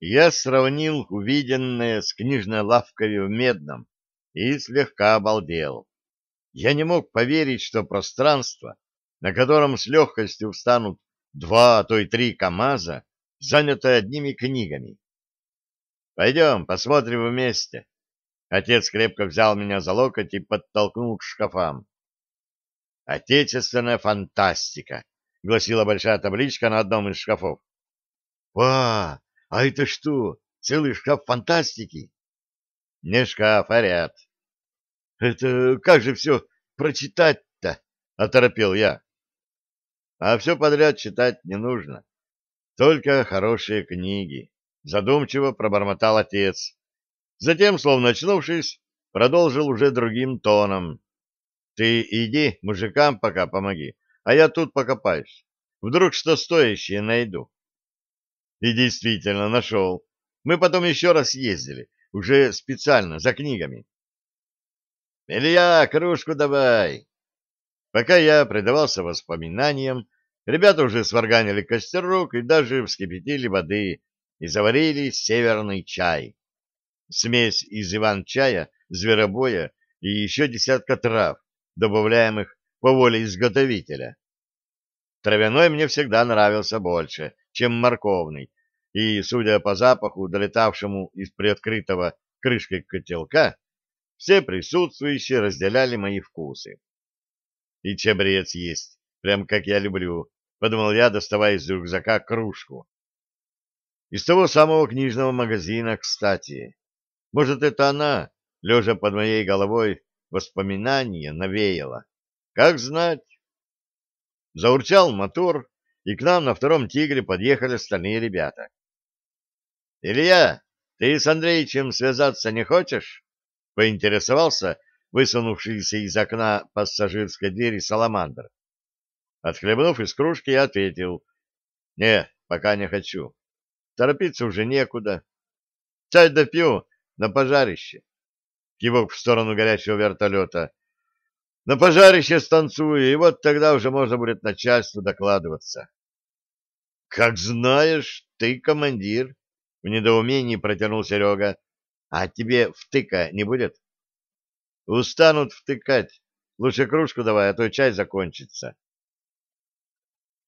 Я сравнил увиденное с книжной лавкой в Медном и слегка обалдел. Я не мог поверить, что пространство, на котором с легкостью встанут два, а то и три КАМАЗа, занято одними книгами. Пойдем, посмотрим вместе. Отец крепко взял меня за локоть и подтолкнул к шкафам. «Отечественная фантастика», — гласила большая табличка на одном из шкафов. «Ва, а это что, целый шкаф фантастики?» «Не шкаф, а ряд». «Это как же все прочитать-то?» — оторопел я. «А все подряд читать не нужно. Только хорошие книги», — задумчиво пробормотал отец. Затем, словно очнувшись, продолжил уже другим тоном. Ты иди мужикам пока помоги, а я тут покопаюсь. Вдруг что стоящее найду. И действительно нашел. Мы потом еще раз ездили, уже специально, за книгами. «Илья, кружку давай!» Пока я предавался воспоминаниям, ребята уже сварганили костерок и даже вскипятили воды и заварили северный чай. Смесь из иван-чая, зверобоя и еще десятка трав, добавляемых по воле изготовителя. Травяной мне всегда нравился больше, чем морковный, и, судя по запаху, долетавшему из приоткрытого крышкой котелка, все присутствующие разделяли мои вкусы. И чабрец есть, прям как я люблю, подумал я, доставая из рюкзака кружку. Из того самого книжного магазина, кстати. Может, это она, лежа под моей головой, воспоминания навеяло. Как знать. Заурчал мотор, и к нам на втором «Тигре» подъехали остальные ребята. — Илья, ты с Андреичем связаться не хочешь? — поинтересовался высунувшийся из окна пассажирской двери саламандр. Отхлебнув из кружки, я ответил. — Не, пока не хочу. Торопиться уже некуда. Чай допью на пожарище кивок в сторону горячего вертолета. На пожарище станцую, и вот тогда уже можно будет начальству докладываться. — Как знаешь, ты командир, — в недоумении протянул Серега. — А тебе втыка не будет? — Устанут втыкать. Лучше кружку давай, а то чай закончится.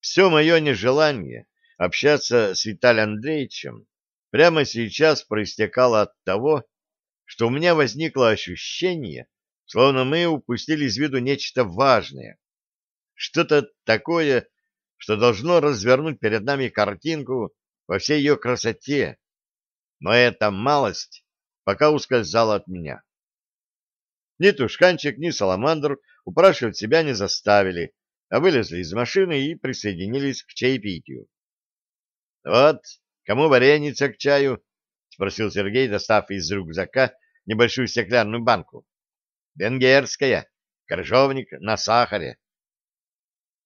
Все мое нежелание общаться с Виталием Андреевичем прямо сейчас проистекало от того, что у меня возникло ощущение, словно мы упустили из виду нечто важное, что-то такое, что должно развернуть перед нами картинку во всей ее красоте. Но эта малость пока ускользала от меня. Ни Тушканчик, ни Саламандр упрашивать себя не заставили, а вылезли из машины и присоединились к чаепитию. — Вот, кому вареница к чаю? — спросил Сергей, достав из рюкзака небольшую стеклянную банку. «Венгерская, крыжовник на сахаре».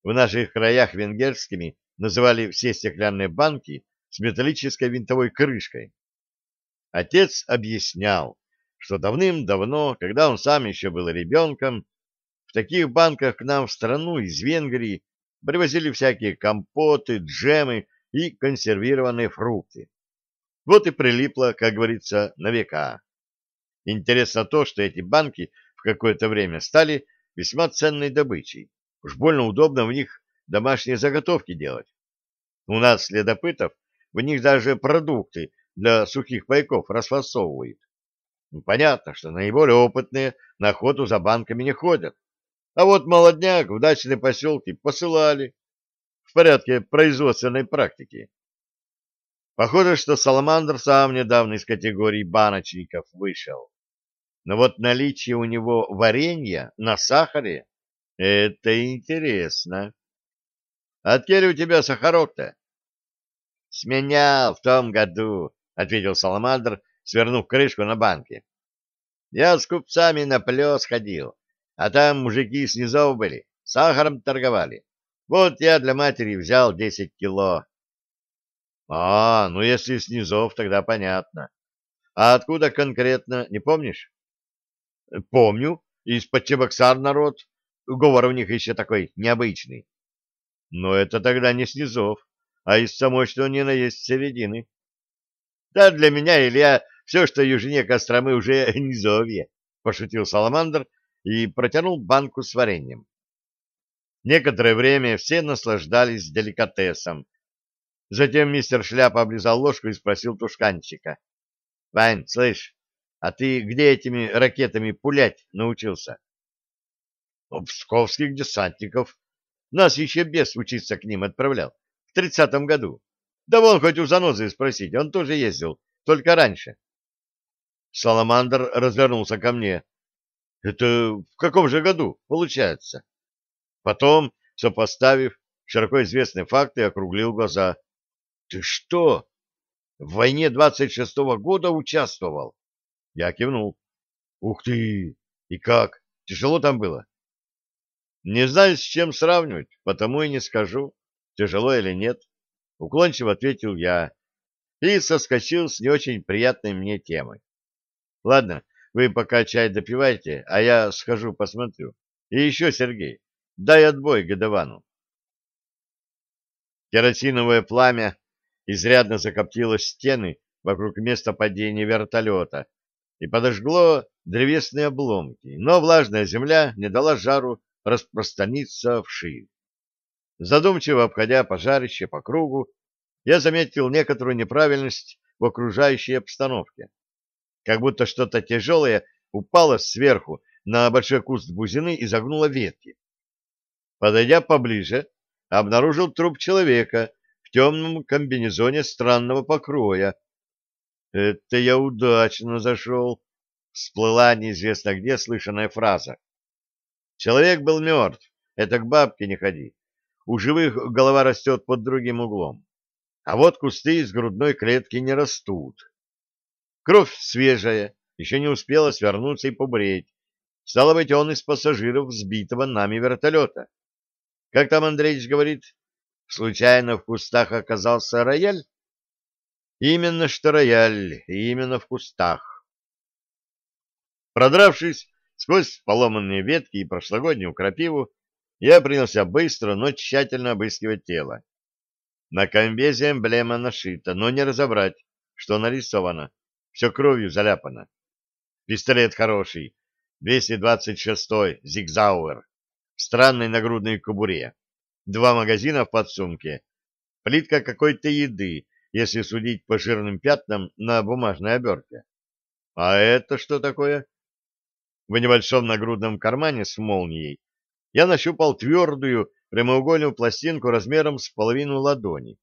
В наших краях венгерскими называли все стеклянные банки с металлической винтовой крышкой. Отец объяснял, что давным-давно, когда он сам еще был ребенком, в таких банках к нам в страну из Венгрии привозили всякие компоты, джемы и консервированные фрукты. Вот и прилипло, как говорится, на века. Интересно то, что эти банки в какое-то время стали весьма ценной добычей. Уж больно удобно в них домашние заготовки делать. У нас, следопытов, в них даже продукты для сухих пайков расфасовывают. Ну, понятно, что наиболее опытные на охоту за банками не ходят. А вот молодняк в дачные поселки посылали в порядке производственной практики. Похоже, что Саламандр сам недавно из категории баночников вышел. Но вот наличие у него варенья на сахаре — это интересно. Откель у тебя сахарок-то? — Сменял в том году, — ответил Саламандр, свернув крышку на банке. — Я с купцами на плес ходил, а там мужики снизов были, сахаром торговали. Вот я для матери взял десять кило. А, ну если с низов, тогда понятно. А откуда конкретно, не помнишь? Помню, из-под Чебоксар народ. Говор у них еще такой необычный. Но это тогда не с низов, а из самой что ни на есть середины. Да для меня, Илья, все, что южнее Костромы, уже низовье, — пошутил Саламандр и протянул банку с вареньем. Некоторое время все наслаждались деликатесом. Затем мистер Шляпа облизал ложку и спросил тушканчика. — Вань, слышь, а ты где этими ракетами пулять научился? — У псковских десантников. Нас еще бес учиться к ним отправлял. В тридцатом году. Да вон хоть у занозы спросить, он тоже ездил, только раньше. Саламандр развернулся ко мне. — Это в каком же году, получается? Потом, сопоставив широко известные факты, округлил глаза. — Ты что? В войне двадцать шестого года участвовал? Я кивнул. — Ух ты! И как? Тяжело там было? — Не знаю, с чем сравнивать, потому и не скажу, тяжело или нет. Уклончиво ответил я и соскочил с не очень приятной мне темы. Ладно, вы пока чай допивайте, а я схожу посмотрю. И еще, Сергей, дай отбой Гадовану. Керосиновое пламя изрядно закоптило стены вокруг места падения вертолета и подожгло древесные обломки, но влажная земля не дала жару распространиться вширь. Задумчиво обходя пожарище по кругу, я заметил некоторую неправильность в окружающей обстановке. Как будто что-то тяжелое упало сверху на большой куст бузины и загнуло ветки. Подойдя поближе, обнаружил труп человека в темном комбинезоне странного покроя. «Это я удачно зашел», — всплыла неизвестно где слышанная фраза. Человек был мертв, это к бабке не ходи. У живых голова растет под другим углом. А вот кусты из грудной клетки не растут. Кровь свежая, еще не успела свернуться и побреть. Стало быть, он из пассажиров сбитого нами вертолета. Как там Андреевич говорит, случайно в кустах оказался рояль? Именно что рояль, именно в кустах. Продравшись сквозь поломанные ветки и прошлогоднюю крапиву, я принялся быстро, но тщательно обыскивать тело. На комбезе эмблема нашита, но не разобрать, что нарисовано. Все кровью заляпано. Пистолет хороший, 226-й, Зигзауэр, в странной нагрудной кобуре. Два магазина в подсумке. Плитка какой-то еды, если судить по жирным пятнам на бумажной обертке. А это что такое? В небольшом нагрудном кармане с молнией я нащупал твердую прямоугольную пластинку размером с половину ладони.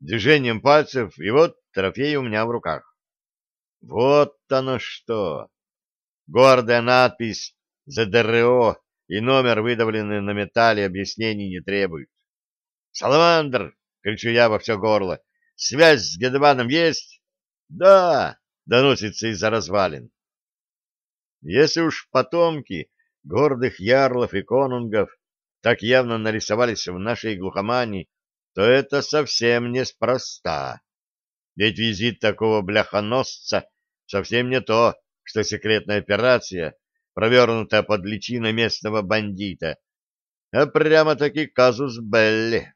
Движением пальцев, и вот трофей у меня в руках. Вот оно что! Гордая надпись «ЗДРО» и номер, выдавленный на металле, объяснений не требует. «Саламандр!» — кричу я во все горло. «Связь с Гедваном есть?» «Да!» — доносится из-за развалин. Если уж потомки гордых ярлов и конунгов так явно нарисовались в нашей глухомане, то это совсем неспроста. Ведь визит такого бляхоносца совсем не то, что секретная операция, провернутая под личиной местного бандита, а прямо-таки казус Белли.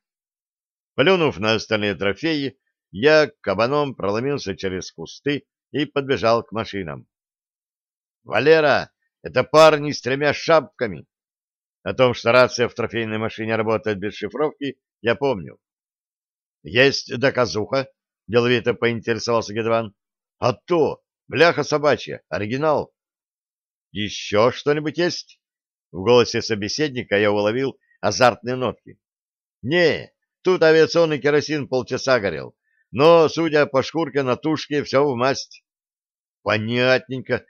Плюнув на остальные трофеи, я кабаном проломился через кусты и подбежал к машинам. «Валера, это парни с тремя шапками!» О том, что рация в трофейной машине работает без шифровки, я помню. «Есть доказуха?» — деловито поинтересовался Гедван. — А то! Бляха собачья! Оригинал! — Еще что-нибудь есть? В голосе собеседника я уловил азартные нотки. — Не, тут авиационный керосин полчаса горел, но, судя по шкурке на тушке, все в масть. — Понятненько.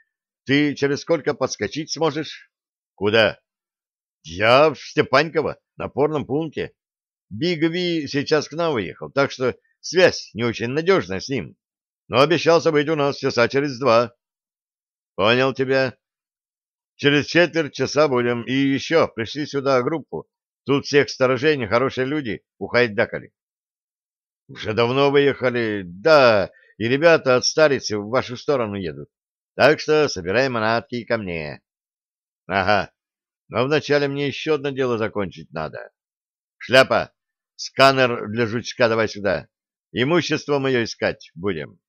Ты через сколько подскочить сможешь? — Куда? — Я в Степаньково, на порном пункте. Биг Ви сейчас к нам выехал, так что Связь не очень надежная с ним, но обещался быть у нас часа через два. Понял тебя. Через четверть часа будем. И еще, пришли сюда группу. Тут всех сторожей нехорошие люди ухайдакали. Уже давно выехали, да, и ребята от старицы в вашу сторону едут. Так что собираем манатки ко мне. Ага, но вначале мне еще одно дело закончить надо. Шляпа, сканер для жучка давай сюда. Имущество мое искать будем.